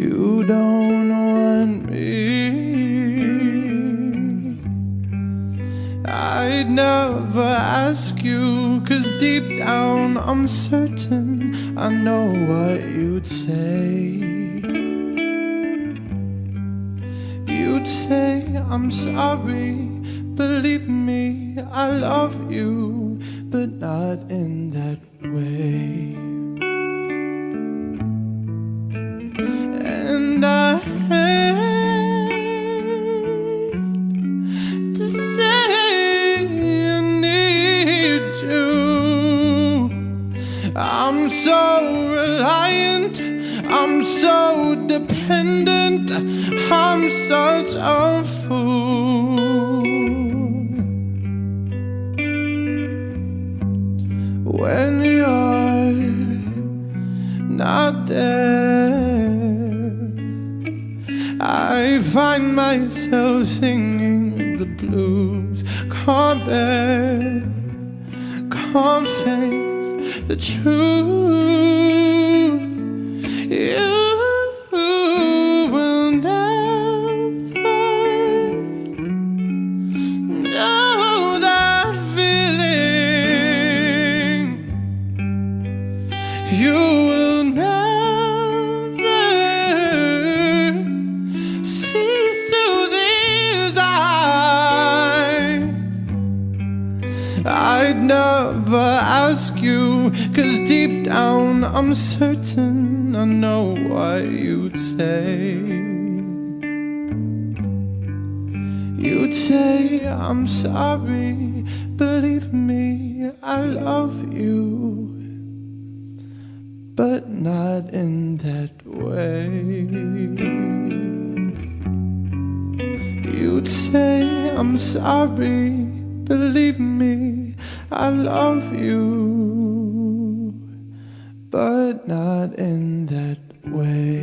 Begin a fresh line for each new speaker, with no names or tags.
you don't want me. I'd never ask you, cause deep down I'm certain I know what you'd say. You'd say, I'm sorry, believe me, I love you, but not in that I'm so reliant, I'm so dependent, I'm such a fool. When you're not there, I find myself singing the blues. Can't bear, can't face the truth. You will never know that feeling. You I'd never ask you, cause deep down I'm certain I know what you'd say. You'd say, I'm sorry, believe me, I love you, but not in that way. You'd say, I'm sorry, believe me, I love you, but not in that way.